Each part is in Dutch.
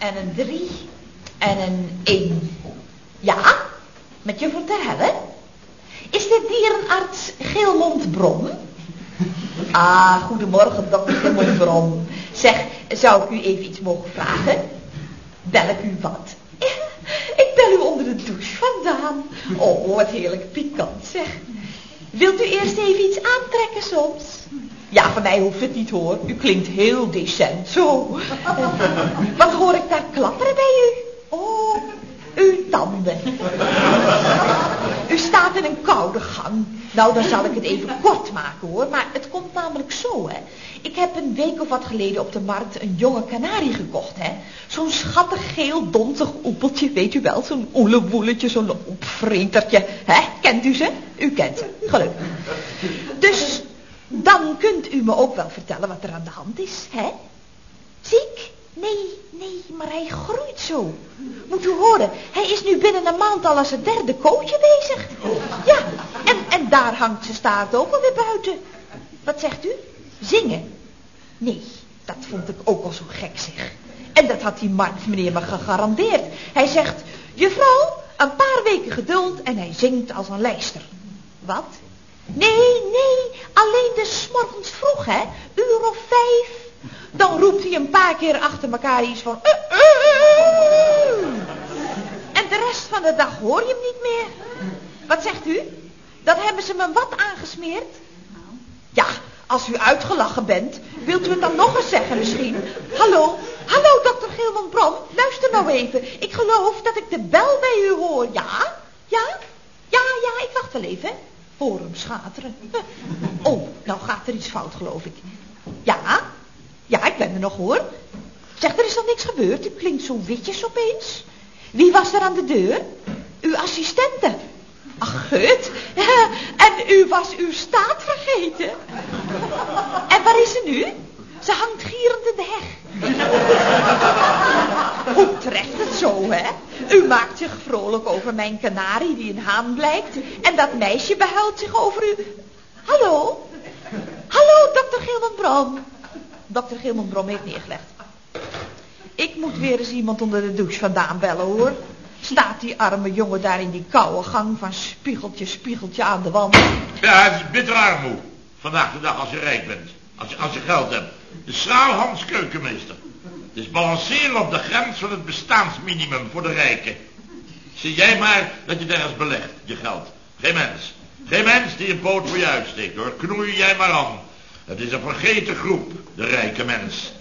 en een drie en een één. Ja, met juffrouw Ter Helle? Is dit dierenarts Geelmond Bron? Ah, goedemorgen, dokter Geelmond Bron. Zeg, zou ik u even iets mogen vragen? Bel ik u wat? Ik bel u onder de douche vandaan. Oh, wat heerlijk pikant, zeg. Wilt u eerst even iets aantrekken soms? Ja, van mij hoeft het niet hoor. U klinkt heel decent, zo. Wat hoor ik daar klapperen bij u? Oh, uw tanden. U staat in een koude gang. Nou, dan zal ik het even kort maken hoor. Maar het komt namelijk zo, hè. Ik heb een week of wat geleden op de markt een jonge kanarie gekocht, hè. Zo'n schattig geel donzig oepeltje, weet u wel. Zo'n oelewoeletje, zo'n opvretertje. Hè, kent u ze? U kent ze, gelukkig. Dus dan kunt u me ook wel vertellen wat er aan de hand is, hè? Ziek? Nee, nee, maar hij groeit zo. Moet u horen, hij is nu binnen een maand al als het derde kootje bezig. Ja, en, en daar hangt zijn staart ook alweer buiten. Wat zegt u? Zingen? Nee, dat vond ik ook al zo gek zeg. En dat had die Mark meneer me gegarandeerd. Hij zegt, juffrouw, een paar weken geduld en hij zingt als een lijster. Wat? Nee, nee, alleen de morgens vroeg, hè. Uur of vijf. Dan roept hij een paar keer achter elkaar iets van... Uh, uh, uh. En de rest van de dag hoor je hem niet meer. Wat zegt u? Dat hebben ze me wat aangesmeerd? Ja, als u uitgelachen bent, wilt u het dan nog eens zeggen misschien? Hallo, hallo dokter Geelman Bram, luister nou even. Ik geloof dat ik de bel bij u hoor. Ja? Ja? Ja, ja, ik wacht wel even. Hoor hem schateren. Oh, nou gaat er iets fout geloof ik. Ja? Ja, ik ben er nog hoor. Zeg, er is nog niks gebeurd. U klinkt zo witjes opeens. Wie was er aan de deur? Uw assistente. Ach, gut. En u was uw staat vergeten. En waar is ze nu? Ze hangt gierend in de heg. Hoe trekt het zo, hè? U maakt zich vrolijk over mijn kanarie die een haan blijkt. En dat meisje behuilt zich over u. Hallo? Hallo, dokter Gilman Dokter Gilman heeft neergelegd. Ik moet weer eens iemand onder de douche vandaan bellen, hoor. Staat die arme jongen daar in die koude gang van spiegeltje, spiegeltje aan de wand. Ja, het is bitter armoe. Vandaag de dag als je rijk bent. Als je, als je geld hebt. De Schraalhans keukenmeester. Het is balanceren op de grens van het bestaansminimum voor de rijken. Zie jij maar dat je ergens belegt, je geld. Geen mens. Geen mens die een poot voor je uitsteekt hoor. Knoei jij maar aan. Het is een vergeten groep, de rijke mens.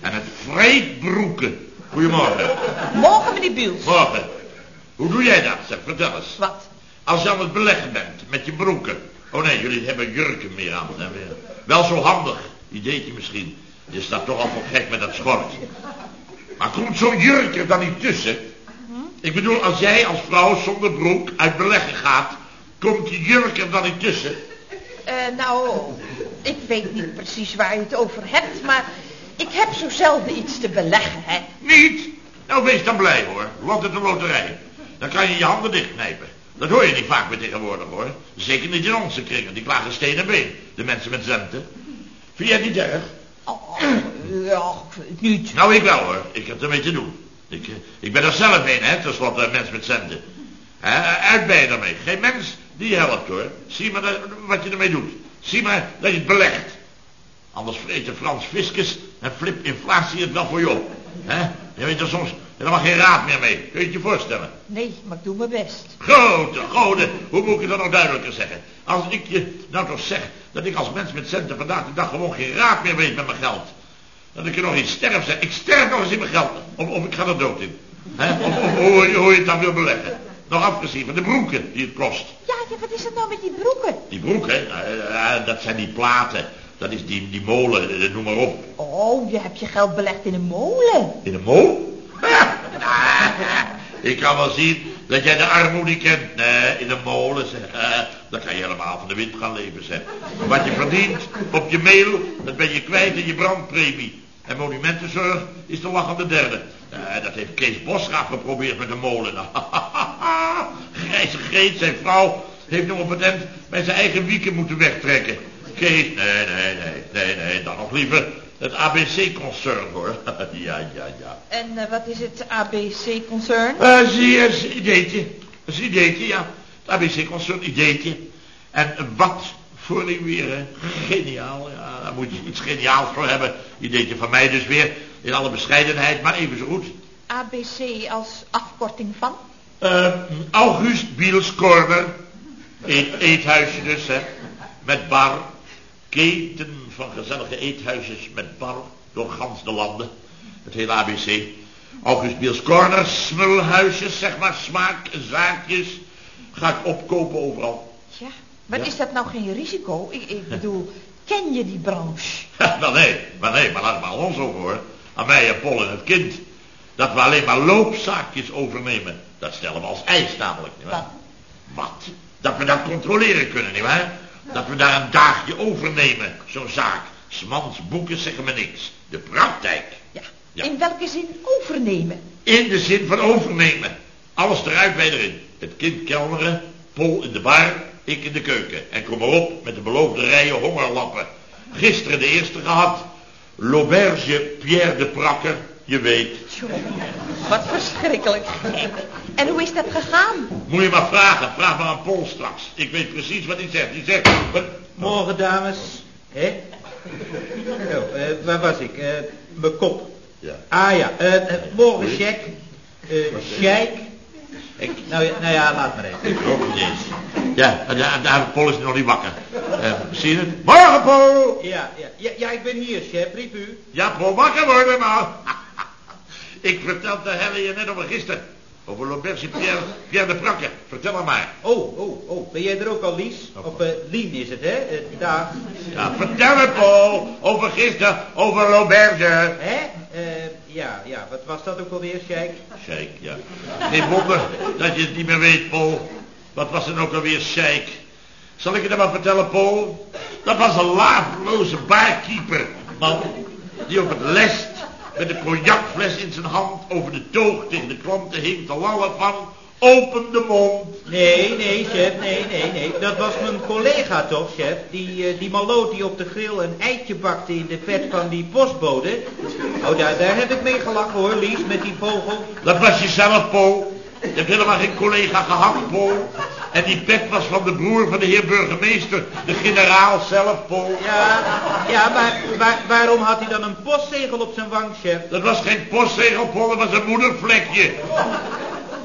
En het vreet broeken. Goedemorgen. Morgen, meneer Biels. Morgen. Hoe doe jij dat? Zeg, vertel eens. Wat? Als je aan het beleggen bent met je broeken. Oh nee, jullie hebben jurken meer aan. Hè? Wel zo handig. Ideetje misschien. Je staat toch al voor gek met dat schort. Maar komt zo'n jurk er dan niet tussen? Ik bedoel, als jij als vrouw zonder broek uit beleggen gaat... komt die jurk er dan niet tussen? Uh, nou, ik weet niet precies waar je het over hebt... maar ik heb zo zelden iets te beleggen, hè. Niet? Nou, wees dan blij, hoor. Lot het de loterij. Dan kan je je handen dichtknijpen. Dat hoor je niet vaak meer tegenwoordig, hoor. Zeker niet in onze kringen. Die klagen steen en been. De mensen met centen. Vind jij het niet erg? Oh, ja, niet. Nou, ik wel, hoor. Ik heb ermee te doen. Ik, eh, ik ben er zelf een, hè, tenslotte, een mens met centen. uit ben je daarmee. Geen mens die helpt, hoor. Zie maar wat je ermee doet. Zie maar dat je het belegt. Anders vreet de Frans Fiscus en flip inflatie het wel voor je op. Je weet er soms helemaal geen raad meer mee. Kun je het je voorstellen? Nee, maar ik doe mijn best. Grote goden, hoe moet ik het dan nog duidelijker zeggen? Als ik je nou toch zeg dat ik als mens met centen vandaag de dag gewoon geen raad meer weet met mijn geld. Dat ik er nog eens sterf zeg. Ik sterf nog eens in mijn geld. Of, of ik ga er dood in. Hè? Of, of hoe, hoe je het dan wil beleggen. Nog afgezien van de broeken die het kost. Ja, wat is het nou met die broeken? Die broeken, uh, dat zijn die platen dat is die, die molen, eh, noem maar op. Oh, je hebt je geld belegd in een molen. In een molen? Ik kan wel zien dat jij de armoede kent. Nee, in een molen, zeg. Dan kan je helemaal van de wind gaan leven, zeg. Wat je verdient op je mail, dat ben je kwijt in je brandpremie. En monumentenzorg is de lach aan de derde. dat heeft Kees Bosgraaf geprobeerd met een molen. Grijze Greet, zijn vrouw, heeft nog op het eind bij zijn eigen wieken moeten wegtrekken. Kees, nee, nee, nee, nee, nee, dan nog liever Het ABC-concern, hoor. ja, ja, ja. En uh, wat is het ABC-concern? Uh, zie je, een ideetje. Dat is een ideetje, ja. Het ABC-concern, ideetje. En wat voor een weer, hè? Geniaal, ja. Daar moet je iets geniaals voor hebben. Ideetje van mij dus weer. In alle bescheidenheid, maar even zo goed. ABC als afkorting van? Uh, August Biels Corner. Eet, eethuisje dus, hè. Met bar. Keten van gezellige eethuisjes met bar door gans de landen. Het hele ABC. August Biels Corner, smulhuisjes, zeg maar, smaak, zaakjes. Ga ik opkopen overal. Ja, maar is dat nou geen risico? Ik, ik bedoel, ken je die branche? wel nee, maar nee, maar laat maar ons over hoor. Aan mij en Pol en het kind. Dat we alleen maar loopzaakjes overnemen. Dat stellen we als eis namelijk? Wat? Wat? Dat we dat controleren kunnen, nietwaar? Dat we daar een dagje overnemen, zo'n zaak. Smans boeken zeggen me niks. De praktijk. Ja. ja. In welke zin overnemen? In de zin van overnemen. Alles eruit, wij erin. Het kind kelneren, Pol in de bar, ik in de keuken. En kom maar op met de beloofde rijen hongerlappen. Gisteren de eerste gehad. L'auberge Pierre de Prakker, je weet. Wat verschrikkelijk. En hoe is dat gegaan? Moet je maar vragen. Vraag maar aan Paul straks. Ik weet precies wat hij zegt. Hij zegt... Morgen, dames. Hé? Oh, uh, waar was ik? Uh, mijn kop. Ja. Ah ja, uh, morgen check. Uh, Sheik. Ik, nou, ja, nou ja, laat maar even. Ik ook niet eens. Ja, de, de, Paul is nog niet wakker. Uh, zie je het? Morgen, Paul! Ja, ja, ja, ja, ik ben hier, chef. Riep u? Ja, Paul, wakker worden, maar. Ik vertelde Helle je net over gisteren. Over L'Auberge Pierre, Pierre de Prakke. Vertel hem maar. Oh, oh, oh. Ben jij er ook al, Lies? Of uh, Lien is het, hè? Uh, daar. Ja, vertel het, Paul. Over gisteren, over L'Auberge. Hè? Uh, ja, ja. Wat was dat ook alweer, Sheik? Sheik, ja. Geen wonder dat je het niet meer weet, Paul. Wat was er ook alweer, Sheik? Zal ik je dan maar vertellen, Paul? Dat was een laafloze barkeeper, man. Die op het lest met een cognacfles in zijn hand over de toog tegen de klanten hing te lallen van... Open de mond. Nee, nee, chef, nee, nee, nee. Dat was mijn collega toch, chef? Die, uh, die maloot die op de grill een eitje bakte in de vet van die postbode. Oh, daar, daar heb ik mee gelachen hoor, Lies, met die vogel. Dat was jezelf, Paul. Je hebt helemaal geen collega gehad, Paul. En die pet was van de broer van de heer burgemeester, de generaal zelf, Paul. Ja, ja maar waar, waarom had hij dan een postzegel op zijn wang, chef? Dat was geen postzegel, Paul, dat was een moedervlekje.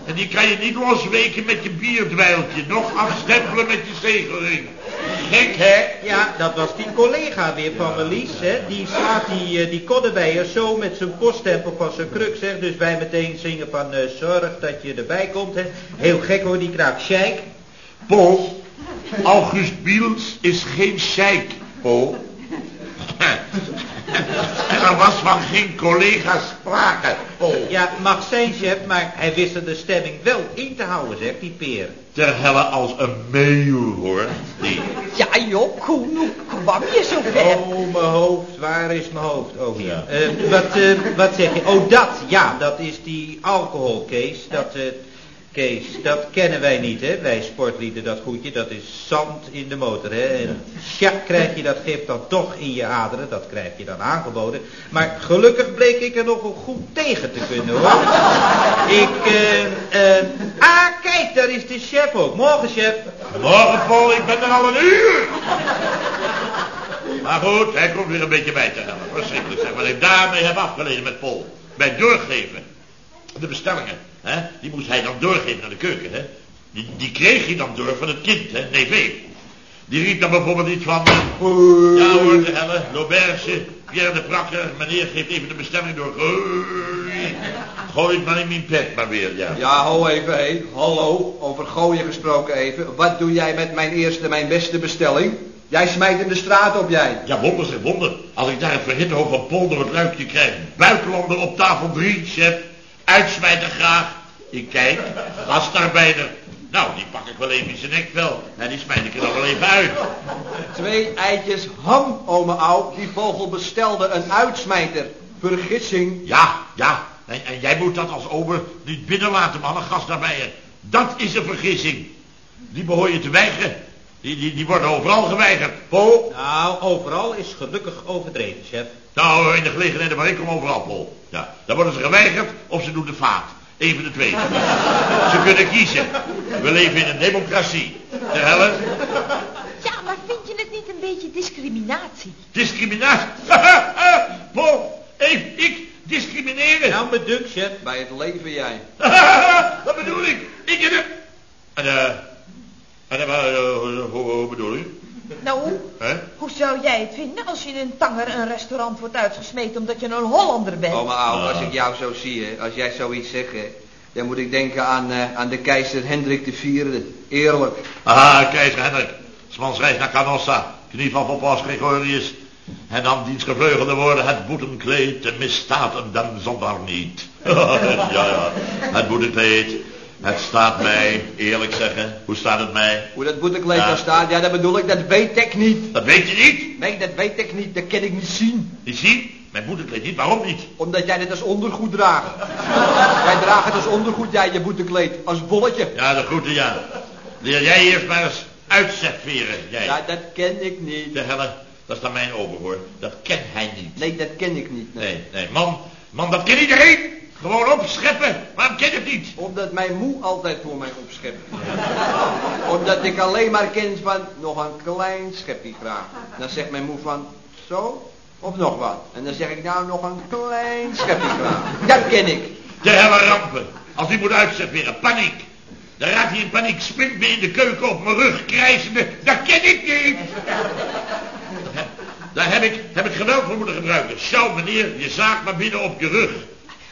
En die kan je niet losweken met je bierdwijltje, nog afstempelen met je zegelring. Gek, hè? Ja, dat was die collega weer van Melis, hè. Die slaat die, uh, die koddenbijer zo met zijn poststempel van zijn kruk, zeg. Dus wij meteen zingen van, uh, zorg dat je erbij komt, hè. Heel gek hoor, die kraak sheik. Paul, August Biels is geen sheik, Paul. En er was van geen collega sprake. Oh. Ja, mag zijn, chef, maar hij wist er de stemming wel in te houden, zegt die peer. Ter helle als een meeuw, hoor. Die. Ja, joh, Koen, hoe kwam je zo ver? Oh, mijn hoofd, waar is mijn hoofd? Oh, ja. Uh, wat, uh, wat zeg je? Oh, dat, ja, dat is die alcoholcase. Dat, uh, Kees, dat kennen wij niet, hè? Wij sportlieden, dat goedje, dat is zand in de motor, hè? En ja, krijg je dat gif dan toch in je aderen, dat krijg je dan aangeboden. Maar gelukkig bleek ik er nog wel goed tegen te kunnen, hoor. Ik, eh, uh, ah, kijk, daar is de chef ook. Morgen, chef. Morgen, Paul, ik ben er al een uur. Maar goed, hij komt weer een beetje bij te helpen. Verschrikkelijk zeg, wat ik daarmee heb afgeleden met Paul. Bij doorgeven. De bestellingen. Hè? Die moest hij dan doorgeven naar de keuken. Hè? Die, die kreeg hij dan door van het kind, hè? nee vee. Die riep dan bijvoorbeeld iets van... Uh, ja hoor, de helle, L'Auberge, Pierre de Prakker, meneer geeft even de bestemming door. Gooi, gooi het maar in mijn pet maar weer, ja. Ja, ho even, hé. Hallo, over gooien gesproken even. Wat doe jij met mijn eerste, mijn beste bestelling? Jij smijt in de straat op, jij. Ja, wonder zeg wonder. Als ik daar een verhitte van polder het luikje krijg. Buitenlander op tafel drie, chef. Uitsmijten graag. Ik kijk, gastarbeider. Nou, die pak ik wel even in zijn nek wel. En die smijt ik er dan wel even uit. Twee eitjes ham, ome oud. Die vogel bestelde een uitsmijter. Vergissing. Ja, ja. En, en jij moet dat als ober niet binnenlaten, man, een gastarbeider. Dat is een vergissing. Die behoor je te weigeren. Die, die, die worden overal geweigerd. Paul? Nou, overal is gelukkig overdreven, chef. Nou, in de gelegenheden waar ik kom overal, Paul. Ja, dan worden ze geweigerd of ze doen de vaat. Eén van de twee. Ze kunnen kiezen. We leven in een democratie. De helle? Ja, maar vind je het niet een beetje discriminatie? Discriminatie. Paul, even ik discrimineren. Nou, dunk, chef. Bij het leven jij. Wat bedoel ik? Ik en de... En eh... En eh, hoe, hoe, hoe bedoel je? Nou, Hè? hoe zou jij het vinden als je in een tanger een restaurant wordt uitgesmeten omdat je een Hollander bent? Oh, maar ouwe, als ik jou zo zie, hè, als jij zoiets zegt, hè, dan moet ik denken aan, eh, aan de keizer Hendrik IV. Eerlijk. Ah, keizer Hendrik. Smans reis naar Canossa. Knieval van Paus Gregorius. En dan diens gevleugelde woorden. Het boetenkleed, de misstaat hem dan zonder niet. ja, ja. Het boetenkleed. Het staat mij, eerlijk zeggen. Hoe staat het mij? Hoe dat boetekleed Ja. daar staat, ja, dat bedoel ik, dat weet ik niet. Dat weet je niet. Nee, dat weet ik niet, dat kan ik niet zien. Je ziet, mijn boetenkleed niet. Waarom niet? Omdat jij dit als ondergoed draagt. jij draagt het als ondergoed, jij, je boetekleed. Als bolletje. Ja, de groeten, ja. Leer jij eerst maar eens uitzetveren, jij. Ja, dat ken ik niet. De helle, dat is dan mijn ogen hoor. Dat kent hij niet. Nee, dat ken ik niet. nee. Nee, nee, man, man, dat kent iedereen. Gewoon opscheppen. Waarom ken het niet? Omdat mijn moe altijd voor mij opschept. Omdat ik alleen maar ken van nog een klein schepje graag. Dan zegt mijn moe van zo of nog wat. En dan zeg ik nou nog een klein schepje graag. Dat ken ik. De helle rampen. Als hij moet uitserveren, paniek. Dan raakt hij in paniek, springt me in de keuken op mijn rug, krijzende. Dat ken ik niet. Daar heb ik, heb ik geweld voor moeten gebruiken. Sjouw meneer, je zaak maar binnen op je rug.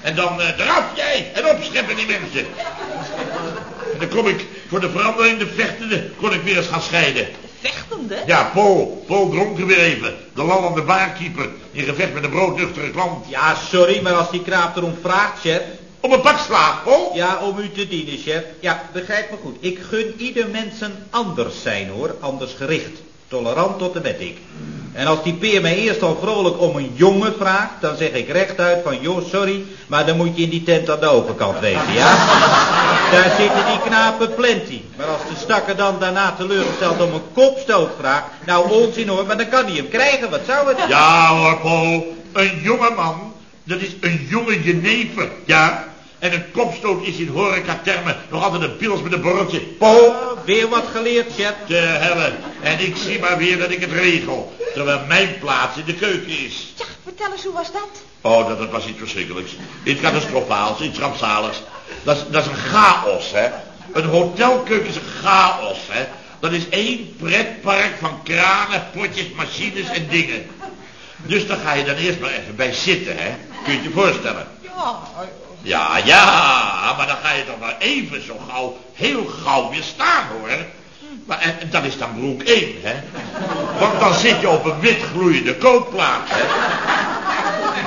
En dan eh eraf jij en opscheppen die mensen. En dan kom ik voor de verandering, de vechtende, kon ik weer eens gaan scheiden. Vechtende? Ja, Paul. Paul dronken weer even. De landende baarkeeper. In gevecht met een broodnuchtere klant. Ja, sorry, maar als die kraap erom vraagt, chef. Op een pak slaag, Paul. Ja, om u te dienen, chef. Ja, begrijp me goed. Ik gun ieder mensen anders zijn, hoor. Anders gericht. Tolerant tot en met ik. En als die peer mij eerst al vrolijk om een jongen vraagt, dan zeg ik rechtuit van, joh, sorry, maar dan moet je in die tent aan de overkant wezen, ja? Daar zitten die knapen plenty. Maar als de stakker dan daarna teleurgesteld om een kopstoot vraagt, nou onzin hoor, maar dan kan hij hem krijgen, wat zou het? Ja hoor, Paul. Een jonge man, dat is een jonge jenever, ja. En een kopstoot is in horecatermen nog altijd een pils met een borreltje. Paul, weer wat geleerd, chef. de helle. En ik zie maar weer dat ik het regel. Terwijl mijn plaats in de keuken is. Ja, vertel eens, hoe was dat? Oh, dat, dat was iets verschrikkelijks. Iets catastrofaals, iets rampzaligs. Dat is, dat is een chaos, hè. Een hotelkeuken is een chaos, hè. Dat is één pretpark van kranen, potjes, machines en dingen. Dus daar ga je dan eerst maar even bij zitten, hè. Kun je je voorstellen? Ja, Ja, ja, maar dan ga je toch maar even zo gauw, heel gauw weer staan, hoor. Maar en, en dat is dan broek 1, hè. Want dan zit je op een wit gloeiende kookplaat, hè.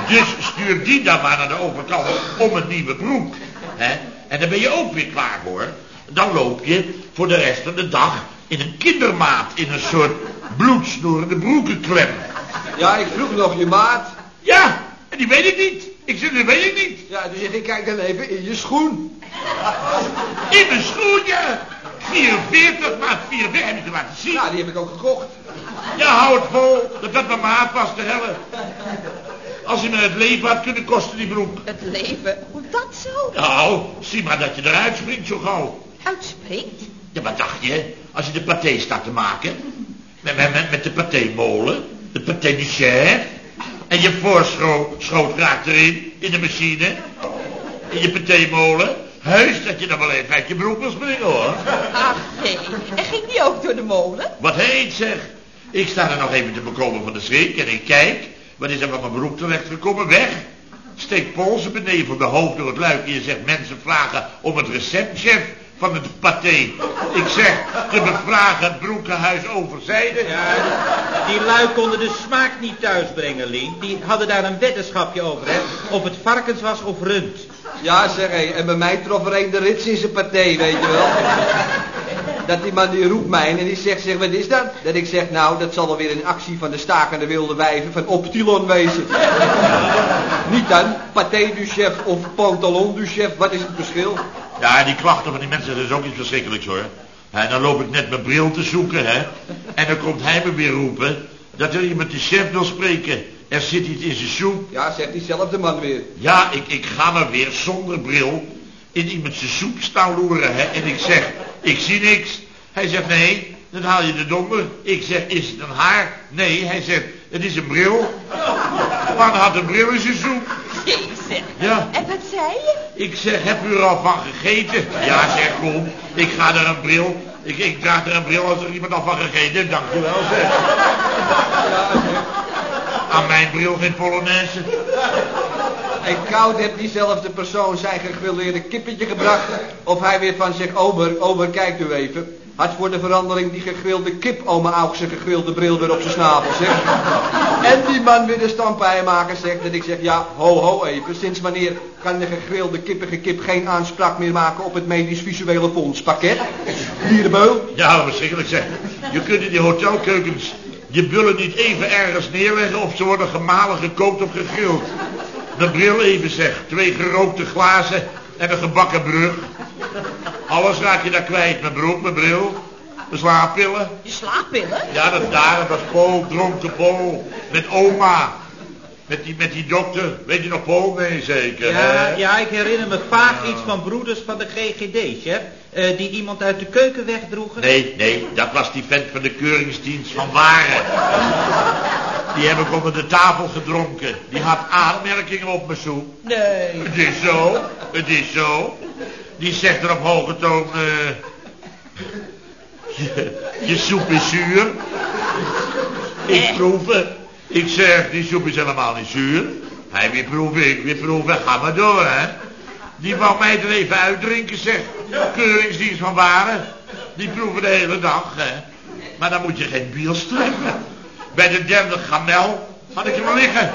Dus stuur die dan maar naar de overkant om een nieuwe broek, hè. En dan ben je ook weer klaar, hoor. Dan loop je voor de rest van de dag in een kindermaat, in een soort bloedsnoerende broekenklem. Ja, ik vroeg nog je maat. Ja, en die weet ik niet. Ik zeg, die weet ik niet. Ja, dus ik, kijk dan even in je schoen. In mijn schoenje. 44 maat 44 heb je te laten zien. Ja, die heb ik ook gekocht. Ja, hou het vol. Dat dat mijn maat was, de helle. Als hij me het leven had kunnen kosten, die broek. het leven. Hoe dat zo? Nou, zie maar dat je eruit springt zo gauw. Uitspreekt? Ja, wat dacht je? Als je de paté staat te maken. Met, met, met, met de patémolen. De paté du chef. En je voorschoot raakt erin. In de machine. In je patémolen. Heus dat je dan wel even uit je broek wil springen hoor. Ach nee. En ging die ook door de molen? Wat heet zeg. Ik sta er nog even te bekomen van de schrik en ik kijk. Wat is er van mijn broek terechtgekomen? Weg. Steek polsen beneden van de hoofd door het luik. En je zegt mensen vragen om het recept, chef, van het paté. Ik zeg te bevragen het broekenhuis overzijde. Ja, die lui konden de smaak niet thuisbrengen, Lien. Die hadden daar een weddenschapje over, hè. Of het varkens was of rund. Ja, zeg hé. En bij mij trof er een de rits in zijn partij, weet je wel. Dat die man die roept mij en die zegt, zeg, wat is dat? Dat ik zeg, nou, dat zal wel weer een actie van de stakende wilde wijven van Optilon wezen. Niet dan, paté du chef of pantalon du chef, wat is het verschil? Ja, die klachten van die mensen dat is ook iets verschrikkelijks hoor. En dan loop ik net mijn bril te zoeken, hè. En dan komt hij me weer roepen dat er iemand de chef wil spreken. Er zit iets in zijn soep. Ja, zegt diezelfde man weer. Ja, ik, ik ga maar weer zonder bril in iemand zijn soep staan loeren, hè. En ik zeg, ik zie niks. Hij zegt, nee, dan haal je de donder. Ik zeg, is het een haar? Nee, hij zegt, het is een bril. Man had een bril in zijn soep. Jezus. Ja. En wat zei je? Ik zeg, heb u er al van gegeten? Ja, zeg, kom. Ik ga er een bril. Ik, ik draag er een bril als er iemand al van gegeten. Dank u wel, zeg. Aan mijn bril geen Polonaise. En koud heeft diezelfde persoon zijn gegrildeerde kippetje gebracht. Of hij weer van zegt, ober, ober, kijkt u even. Had voor de verandering die gegrilde kip oma Aug zijn gegrilde bril weer op zijn snavel, zeg. En die man weer de stampijmaker zegt. En ik zeg, ja, ho, ho even. Sinds wanneer kan de gegrilde kippige kip geen aanspraak meer maken op het medisch visuele fondspakket? Dierenbeul. Ja, verschrikkelijk zeg. Je kunt in die hotelkeukens je bullen niet even ergens neerleggen of ze worden gemalen, gekookt of gegrild. De bril even zeg. Twee gerookte glazen en een gebakken brug. Alles raak je daar kwijt. Mijn broek, mijn bril, mijn slaappillen. Je slaappillen? Ja, dat daar, dat Paul, dronken Paul. Met oma. Met die, met die dokter. Weet je nog Paul? Nee, zeker. Ja, hè? ja, ik herinner me vaak iets van broeders van de GGD, chef. Eh, die iemand uit de keuken wegdroegen. Nee, nee, dat was die vent van de keuringsdienst van Waren. Die heb ik onder de tafel gedronken. Die had aanmerkingen op mijn soep. Nee. Het is zo, het is zo. Die zegt er op hoge toon... eh, je, je soep is zuur. Ik proef het. Ik zeg, die soep is helemaal niet zuur. Hij weer proeven, ik weer proeven. Ga maar door, hè. Die wou mij er even uitdrinken, zeg. Keuringsdienst van Waren. Die proeven de hele dag, hè. Maar dan moet je geen biels treffen. Bij de derde gamel had ik hem al liggen.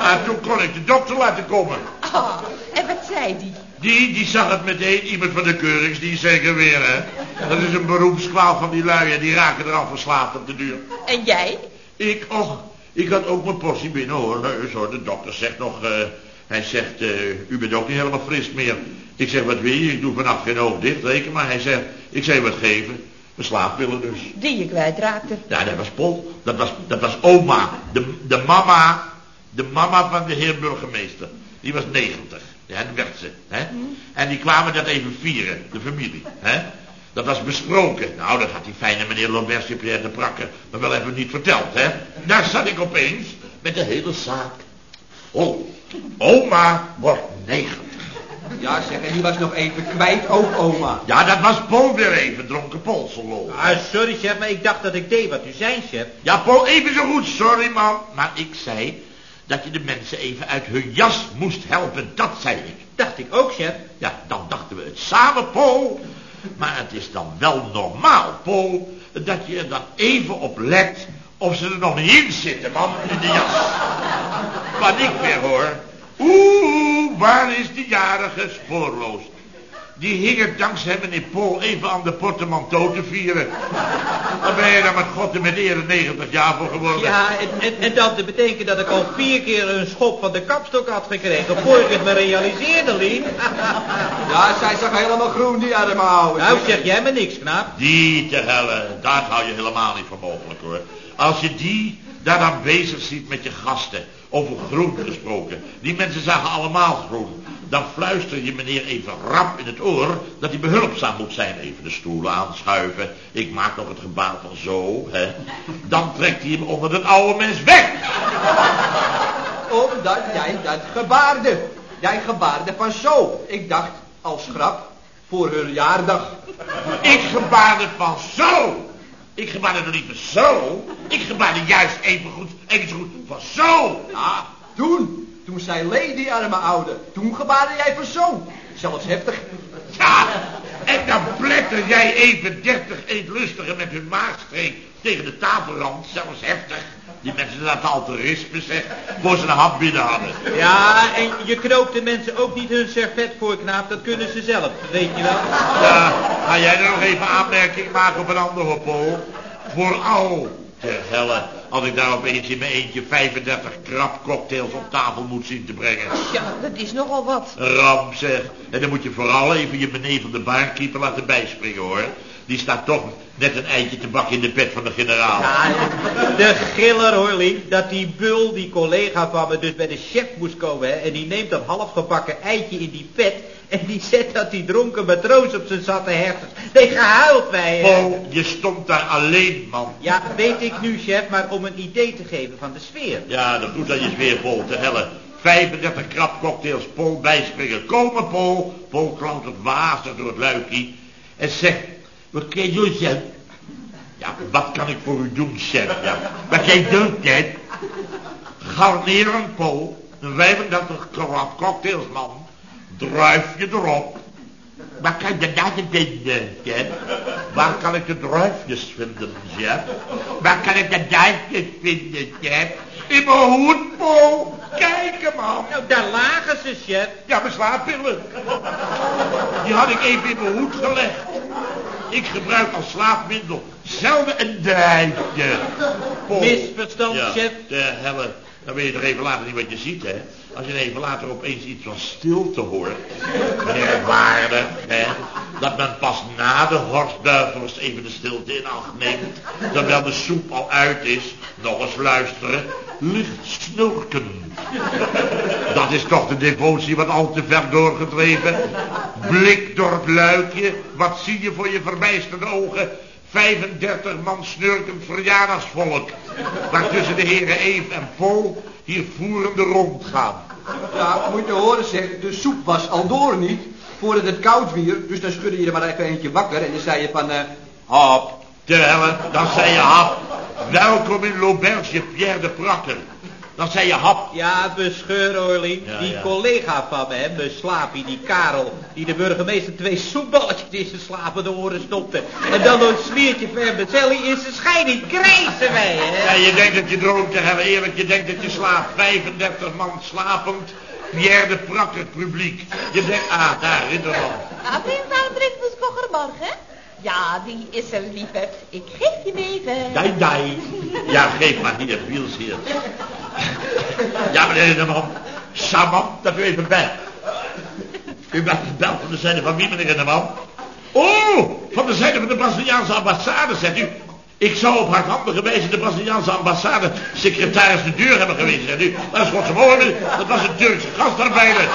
En toen kon ik de dokter laten komen. Ah, en wat zei die? Die, die zag het meteen, iemand van de keuringsdienst zeker weer, hè. Dat is een beroepskwaal van die lui, en die raken er al verslaafd op de duur. En jij? Ik, och, ik had ook mijn portie binnen, hoor. Heus, hoor. De dokter zegt nog, eh, hij zegt, eh, u bent ook niet helemaal fris meer. Ik zeg, wat wil je? Ik doe vannacht geen oog dicht, reken maar. Hij zegt, ik zei wat geven. Mijn slaappillen dus. Die je kwijtraakte. Ja, dat was Pol. Dat was, dat was oma. De, de mama. De mama van de heer burgemeester. Die was 90. Ja, dat werd ze. Hè? En die kwamen dat even vieren. De familie. Hè? Dat was besproken. Nou, dat had die fijne meneer Lambert Cyprien de Prakke me wel even niet verteld, hè. Daar zat ik opeens met de hele zaak vol. Oma wordt 90. Ja, zeg, en die was nog even kwijt, ook oma. Ja, dat was Paul weer even, dronken Polselo. Ah, sorry, chef, maar ik dacht dat ik deed wat u zei, chef. Ja, Paul, even zo goed, sorry man. Maar ik zei dat je de mensen even uit hun jas moest helpen, dat zei ik. Dacht ik ook, chef. Ja, dan dachten we het samen, Paul. Maar het is dan wel normaal, Paul, dat je er dan even op let of ze er nog niet in zitten, man, in de jas. Wat ik weer hoor. Oeh, waar is die jarige spoorloos? Die hing er dankzij meneer Paul even aan de portemanteau te vieren. Daar ben je dan met God en met ere 90 jaar voor geworden. Ja, en, en, en dat te betekent dat ik al vier keer een schop van de kapstok had gekregen... voor ik het me realiseerde, Lien. Ja, zij zag helemaal groen, die arme ouwe. nou, zeg jij me niks, knaap. Die te helle, dat hou je helemaal niet voor mogelijk hoor. Als je die daar dan bezig ziet met je gasten, over groen gesproken. Die mensen zagen allemaal groen. Dan fluister je meneer even rap in het oor dat hij behulpzaam moet zijn. Even de stoelen aanschuiven. Ik maak nog het gebaar van zo, hè. Dan trekt hij hem onder dat oude mens weg. Omdat jij dat gebaarde. Jij gebaarde van zo. Ik dacht, als grap, voor hun jaardag. Ik gebaarde van zo. Ik gebaarde nog niet van zo. Ik gebaarde juist even goed, even zo goed van zo. Ah, toen. Toen zei Lady, arme oude. Toen gebaarde jij van zo. Zelfs heftig. Ja, en dan pletter jij even dertig eetlustigen met hun maagstreek tegen de tafelrand, zelfs heftig. Die mensen zaten al te rispen, zeg, voor ze een hap binnen hadden. Ja, en je knoopt de mensen ook niet hun servet voor, knaap. Dat kunnen ze zelf, weet je wel. Ja, ga jij er nog even aanmerking maken op een ander hoor, Paul? Vooral, ter helle, Als ik daar opeens in mijn eentje 35 krabcocktails op tafel moet zien te brengen. Ja, dat is nogal wat. Ramp zeg. En dan moet je vooral even je meneer van de barkeeper laten bijspringen hoor. Die staat toch net een eitje te bakken in de pet van de generaal. Ja, de giller hoor, Lien, dat die bul, die collega van me, dus bij de chef moest komen, hè, en die neemt dat halfgebakken eitje in die pet, en die zet dat die dronken matroos op zijn zatte hersens. Nee, gehuild wij, hè. Paul, je stond daar alleen, man. Ja, weet ik nu, chef, maar om een idee te geven van de sfeer. Ja, dat doet dat je weer Paul, te helle. 35 krabcocktails, Paul bijspringen. Komen, Paul. Paul klautert wazig door het luikje. En zegt, wat kan je doen, chef? Ja, wat kan ik voor u doen, chef? Ja. Wat jij doet, net? Garneren, Paul. Een 35 krabcocktails, man. Druif je erop. Waar kan je dat vinden, chef? Waar kan ik de druifjes vinden, chef? Waar kan ik de duifjes vinden, chef? In mijn hoed, Paul. Kijk, man. Nou, daar lagen ze, chef. Ja, mijn slaappillen. Die had ik even in mijn hoed gelegd. Ik gebruik als slaapmiddel zelden een duifje. Paul. Misverstand, Ja, de helle. Dan weet je toch even later niet wat je ziet, hè? Als je even later opeens iets van stilte hoort. Merkwaardig, hè? Dat men pas na de horstduivels even de stilte in acht neemt. Terwijl de soep al uit is. Nog eens luisteren. Licht snurken. Dat is toch de devotie wat al te ver doorgedreven. Blik door het luikje. Wat zie je voor je verbijsterde ogen? 35 man snurkend verjaardagsvolk. Waartussen de heren Eve en Paul hier voerende rondgaan. Ja, moet je horen zeg, de soep was al door niet, voordat het koud wier. Dus dan schudde je er maar even eentje wakker en dan zei je van, eh, hop. Terwijl, dan zei je hap. Welkom in L'Auberge Pierre de Prakker. Dan zei je hap. Ja, bescheur. Ja, die ja. collega van me, hè, mijn slaapie, die Karel, die de burgemeester twee soepballetjes in zijn slapende oren stopte. En dan een smeertje vermicelli in zijn scheiding krijzen wij, hè. Ja, je denkt dat je droomt te hebben, eerlijk. Je denkt dat je slaapt. 35 man slapend. Pierre de Prakker publiek. Je denkt, ah, daar, Rinderman. Ah, vriend, waarom drinkt ons morgen? Ja, die is er, lieve. Ik geef je hem even. Dai, dai. Ja, geef maar hier, Wiels hier. Ja, meneer Rinderman. Saman, dat u even bij. U bent gebeld van de zijde van wie, meneer Rinderman? Oh, van de zijde van de Braziliaanse ambassade, zegt u. Ik zou op hardhandige wijze de Braziliaanse ambassade secretaris de deur hebben gewezen, zegt u. Maar dat is wat ze horen, dat was een Turkse gastarbeider.